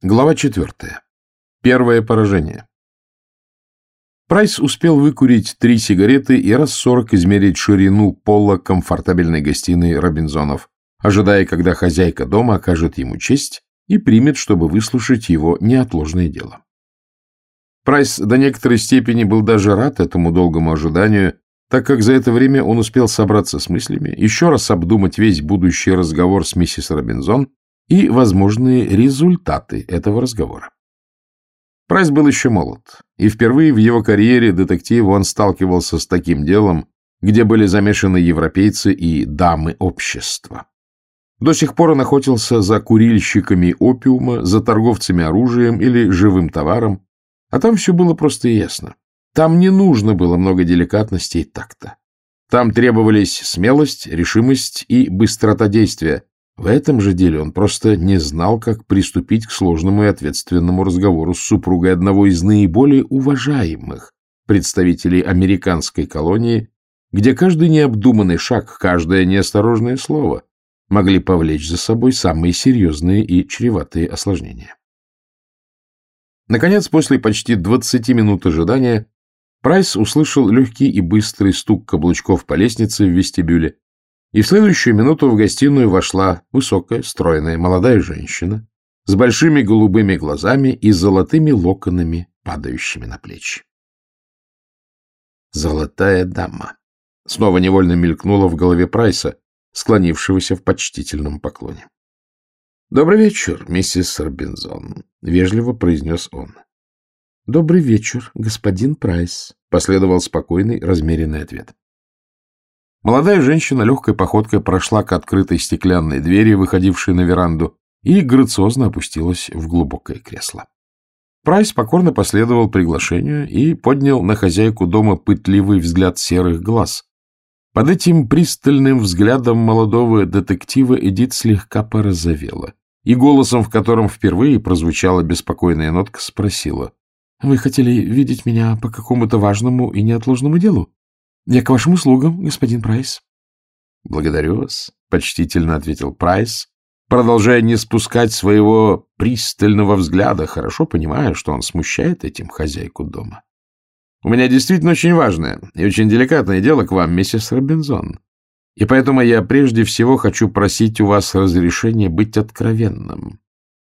Глава четвертая. Первое поражение. Прайс успел выкурить три сигареты и раз сорок измерить ширину пола комфортабельной гостиной Робинзонов, ожидая, когда хозяйка дома окажет ему честь и примет, чтобы выслушать его неотложное дело. Прайс до некоторой степени был даже рад этому долгому ожиданию, так как за это время он успел собраться с мыслями, еще раз обдумать весь будущий разговор с миссис Робинзон и возможные результаты этого разговора. Прайс был еще молод, и впервые в его карьере детектива он сталкивался с таким делом, где были замешаны европейцы и дамы общества. До сих пор он охотился за курильщиками опиума, за торговцами оружием или живым товаром, а там все было просто и ясно. Там не нужно было много деликатности и такта. Там требовались смелость, решимость и быстрота действия, в этом же деле он просто не знал, как приступить к сложному и ответственному разговору с супругой одного из наиболее уважаемых представителей американской колонии, где каждый необдуманный шаг, каждое неосторожное слово могли повлечь за собой самые серьезные и чреватые осложнения. Наконец, после почти 20 минут ожидания, Прайс услышал легкий и быстрый стук каблучков по лестнице в вестибюле, и в следующую минуту в гостиную вошла высокая, стройная молодая женщина с большими голубыми глазами и золотыми локонами, падающими на плечи. «Золотая дама» снова невольно мелькнула в голове Прайса, склонившегося в почтительном поклоне. «Добрый вечер, миссис Робинзон», — вежливо произнес он. «Добрый вечер, господин Прайс», — последовал спокойный, размеренный ответ. Молодая женщина легкой походкой прошла к открытой стеклянной двери, выходившей на веранду, и грациозно опустилась в глубокое кресло. Прайс покорно последовал приглашению и поднял на хозяйку дома пытливый взгляд серых глаз. Под этим пристальным взглядом молодого детектива Эдит слегка порозовела, и голосом, в котором впервые прозвучала беспокойная нотка, спросила. — Вы хотели видеть меня по какому-то важному и неотложному делу? Я к вашим услугам, господин Прайс. — Благодарю вас, — почтительно ответил Прайс, продолжая не спускать своего пристального взгляда, хорошо понимая, что он смущает этим хозяйку дома. — У меня действительно очень важное и очень деликатное дело к вам, миссис Робинзон. И поэтому я прежде всего хочу просить у вас разрешения быть откровенным.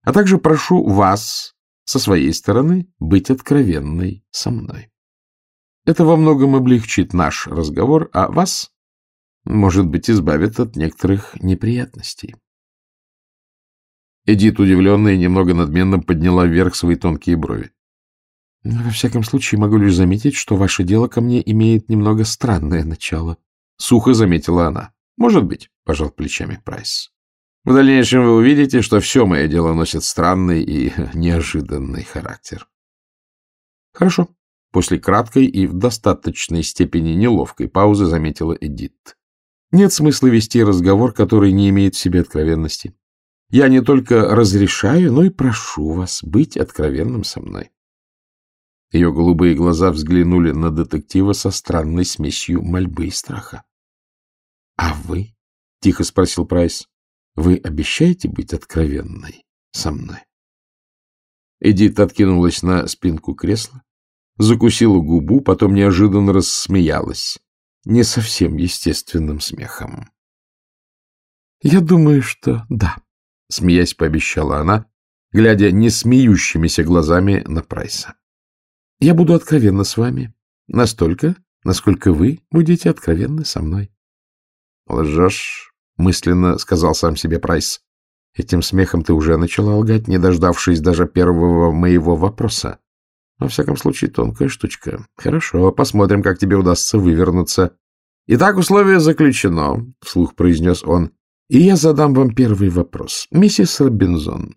А также прошу вас, со своей стороны, быть откровенной со мной. Это во многом облегчит наш разговор, а вас, может быть, избавит от некоторых неприятностей. Эдит, удивленная и немного надменно, подняла вверх свои тонкие брови. — Во всяком случае, могу лишь заметить, что ваше дело ко мне имеет немного странное начало. Сухо заметила она. — Может быть, — пожал плечами Прайс. В дальнейшем вы увидите, что все мое дело носит странный и неожиданный характер. — Хорошо, После краткой и в достаточной степени неловкой паузы заметила Эдит. Нет смысла вести разговор, который не имеет в себе откровенности. Я не только разрешаю, но и прошу вас быть откровенным со мной. Ее голубые глаза взглянули на детектива со странной смесью мольбы и страха. — А вы? — тихо спросил Прайс. — Вы обещаете быть откровенной со мной? Эдит откинулась на спинку кресла, закусила губу, потом неожиданно рассмеялась. Не совсем естественным смехом. — Я думаю, что да, — смеясь пообещала она, глядя не смеющимися глазами на Прайса. — Я буду откровенна с вами настолько, насколько вы будете откровенны со мной. — Лжешь, — мысленно сказал сам себе Прайс. Этим смехом ты уже начала лгать, не дождавшись даже первого моего вопроса. Во всяком случае, тонкая штучка. Хорошо, посмотрим, как тебе удастся вывернуться. Итак, условие заключено, — вслух произнес он. И я задам вам первый вопрос. Миссис Робинзон,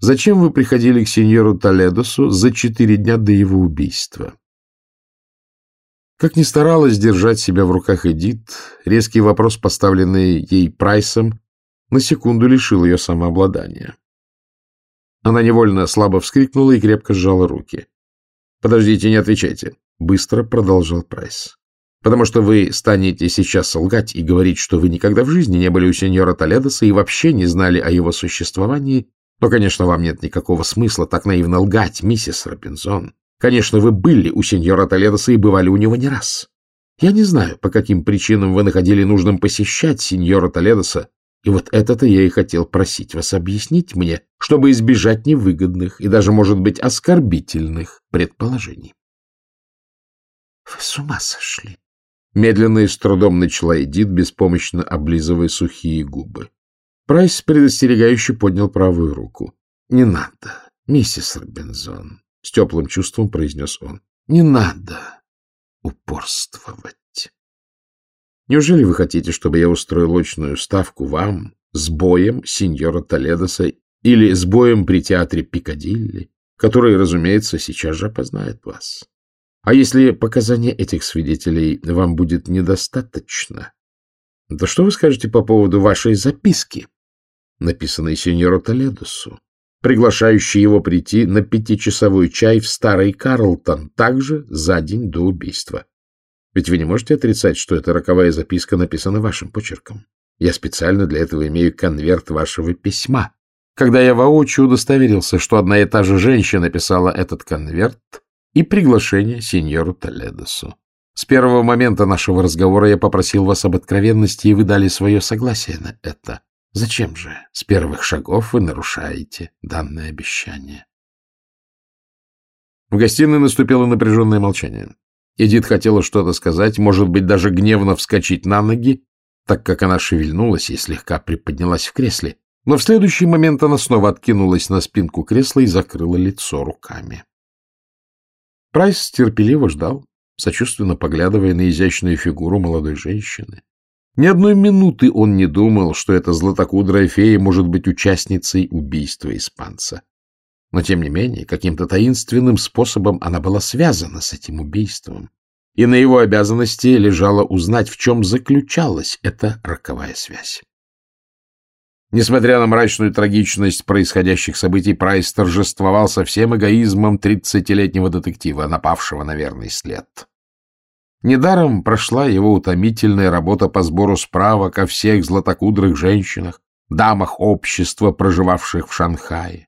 зачем вы приходили к сеньору Толедосу за четыре дня до его убийства? Как ни старалась держать себя в руках Эдит, резкий вопрос, поставленный ей Прайсом, на секунду лишил ее самообладания. Она невольно слабо вскрикнула и крепко сжала руки. — Подождите, не отвечайте, — быстро продолжал Прайс. — Потому что вы станете сейчас лгать и говорить, что вы никогда в жизни не были у сеньора Толедоса и вообще не знали о его существовании, Но, конечно, вам нет никакого смысла так наивно лгать, миссис Робинзон. Конечно, вы были у сеньора Толедоса и бывали у него не раз. Я не знаю, по каким причинам вы находили нужным посещать сеньора Толедоса, и вот это-то я и хотел просить вас объяснить мне, чтобы избежать невыгодных и даже, может быть, оскорбительных предположений. — Вы с ума сошли! Медленно и с трудом начала Эдит, беспомощно облизывая сухие губы. Прайс предостерегающе поднял правую руку. — Не надо, миссис Робинзон, — с теплым чувством произнес он. — Не надо упорствовать. Неужели вы хотите, чтобы я устроил очную ставку вам с боем сеньора Толедоса или с боем при театре Пикадилли, который, разумеется, сейчас же опознает вас? А если показания этих свидетелей вам будет недостаточно, то что вы скажете по поводу вашей записки, написанной сеньору Толедосу, приглашающей его прийти на пятичасовой чай в Старый Карлтон, также за день до убийства? Ведь вы не можете отрицать, что эта роковая записка написана вашим почерком. Я специально для этого имею конверт вашего письма. Когда я воочию удостоверился, что одна и та же женщина писала этот конверт и приглашение сеньору Толедосу. С первого момента нашего разговора я попросил вас об откровенности, и вы дали свое согласие на это. Зачем же с первых шагов вы нарушаете данное обещание? В гостиной наступило напряженное молчание. Эдит хотела что-то сказать, может быть, даже гневно вскочить на ноги, так как она шевельнулась и слегка приподнялась в кресле. Но в следующий момент она снова откинулась на спинку кресла и закрыла лицо руками. Прайс терпеливо ждал, сочувственно поглядывая на изящную фигуру молодой женщины. Ни одной минуты он не думал, что эта златокудрая фея может быть участницей убийства испанца. Но, тем не менее, каким-то таинственным способом она была связана с этим убийством, и на его обязанности лежало узнать, в чем заключалась эта роковая связь. Несмотря на мрачную трагичность происходящих событий, Прайс торжествовал со всем эгоизмом тридцатилетнего детектива, напавшего на верный след. Недаром прошла его утомительная работа по сбору справок о всех златокудрых женщинах, дамах общества, проживавших в Шанхае.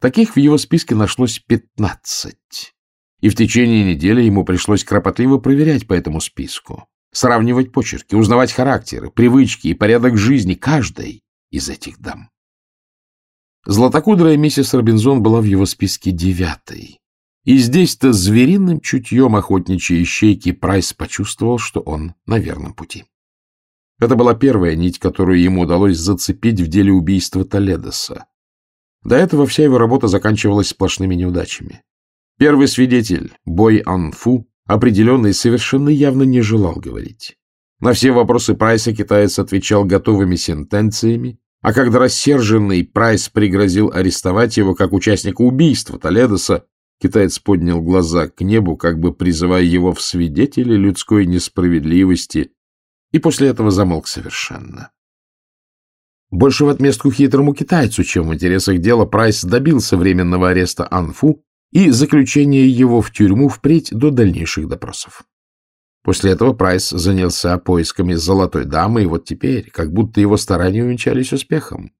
Таких в его списке нашлось пятнадцать. И в течение недели ему пришлось кропотливо проверять по этому списку, сравнивать почерки, узнавать характеры, привычки и порядок жизни каждой из этих дам. Златокудрая миссис Робинзон была в его списке девятой. И здесь-то звериным чутьем охотничьей ищейки Прайс почувствовал, что он на верном пути. Это была первая нить, которую ему удалось зацепить в деле убийства Толедоса. До этого вся его работа заканчивалась сплошными неудачами. Первый свидетель, Бой Анфу, определенно и совершенно явно не желал говорить. На все вопросы Прайса китаец отвечал готовыми сентенциями, а когда рассерженный Прайс пригрозил арестовать его как участника убийства Толедоса, китаец поднял глаза к небу, как бы призывая его в свидетели людской несправедливости, и после этого замолк совершенно. Больше в отместку хитрому китайцу, чем в интересах дела, Прайс добился временного ареста Анфу и заключения его в тюрьму впредь до дальнейших допросов. После этого Прайс занялся поисками золотой дамы, и вот теперь, как будто его старания увенчались успехом.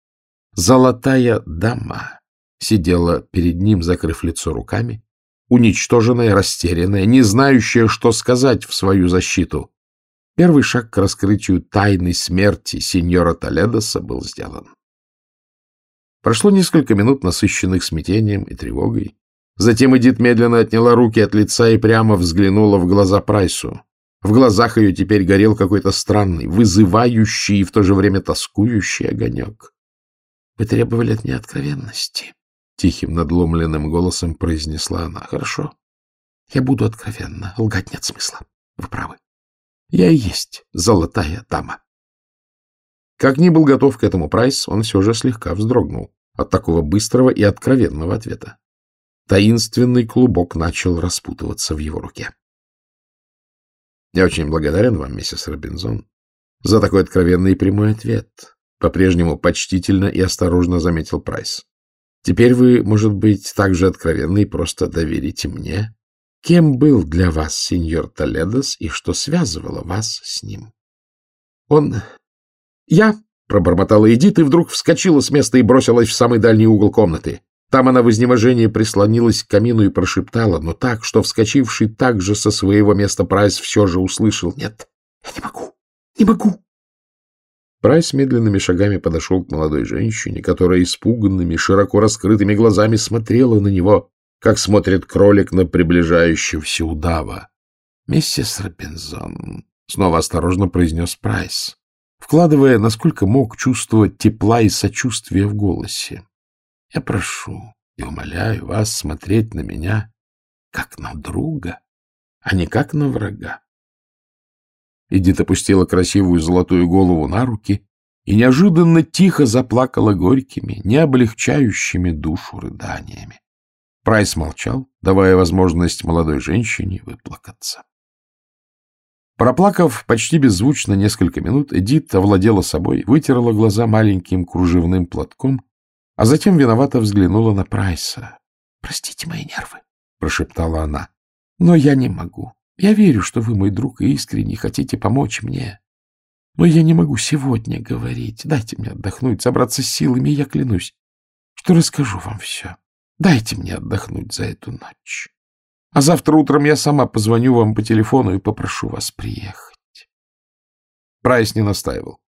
Золотая дама сидела перед ним, закрыв лицо руками, уничтоженная, растерянная, не знающая, что сказать в свою защиту. Первый шаг к раскрытию тайны смерти сеньора Толедоса был сделан. Прошло несколько минут, насыщенных смятением и тревогой. Затем Эдит медленно отняла руки от лица и прямо взглянула в глаза Прайсу. В глазах ее теперь горел какой-то странный, вызывающий и в то же время тоскующий огонек. — Вы требовали от меня откровенности, — тихим надломленным голосом произнесла она. — Хорошо. Я буду откровенна. Лгать нет смысла. Вы правы. Я и есть золотая дама. Как ни был готов к этому Прайс, он все же слегка вздрогнул от такого быстрого и откровенного ответа. Таинственный клубок начал распутываться в его руке. — Я очень благодарен вам, миссис Робинзон, за такой откровенный и прямой ответ, — по-прежнему почтительно и осторожно заметил Прайс. — Теперь вы, может быть, так же откровенны и просто доверите мне Кем был для вас сеньор Толедос и что связывало вас с ним? Он... Я Пробормотала Эдит и вдруг вскочила с места и бросилась в самый дальний угол комнаты. Там она в изнеможении прислонилась к камину и прошептала, но так, что вскочивший также со своего места Прайс все же услышал «Нет, я не могу, не могу». Прайс медленными шагами подошел к молодой женщине, которая испуганными, широко раскрытыми глазами смотрела на него, как смотрит кролик на приближающегося удава. — Миссис Робинзон, — снова осторожно произнес Прайс, вкладывая, насколько мог, чувство тепла и сочувствия в голосе. — Я прошу и умоляю вас смотреть на меня как на друга, а не как на врага. Эдит опустила красивую золотую голову на руки и неожиданно тихо заплакала горькими, не облегчающими душу рыданиями. Прайс молчал, давая возможность молодой женщине выплакаться. Проплакав почти беззвучно несколько минут, Эдит овладела собой, вытерла глаза маленьким кружевным платком, а затем виновато взглянула на Прайса. — Простите мои нервы, — прошептала она, — но я не могу. Я верю, что вы мой друг и искренне хотите помочь мне. Но я не могу сегодня говорить. Дайте мне отдохнуть, собраться с силами, я клянусь, что расскажу вам все. Дайте мне отдохнуть за эту ночь. А завтра утром я сама позвоню вам по телефону и попрошу вас приехать. Прайс не настаивал.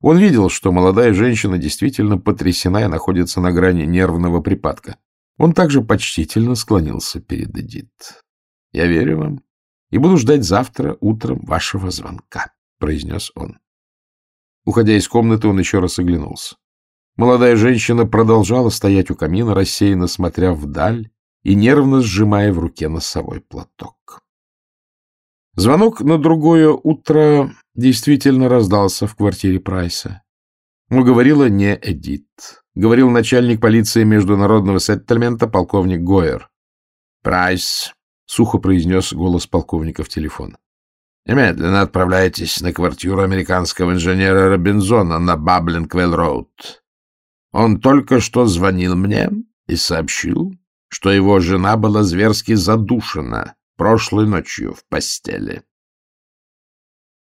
Он видел, что молодая женщина действительно потрясена и находится на грани нервного припадка. Он также почтительно склонился перед Эдит. — Я верю вам и буду ждать завтра утром вашего звонка, — произнес он. Уходя из комнаты, он еще раз оглянулся. Молодая женщина продолжала стоять у камина, рассеянно смотря вдаль и нервно сжимая в руке носовой платок. Звонок на другое утро действительно раздался в квартире Прайса. Но говорила не Эдит. Говорил начальник полиции международного сеттельмента полковник Гойер. «Прайс», — сухо произнес голос полковника в телефон. «Немедленно отправляйтесь на квартиру американского инженера Робинзона на Бабблинг-Велл-Роуд. Он только что звонил мне и сообщил, что его жена была зверски задушена прошлой ночью в постели.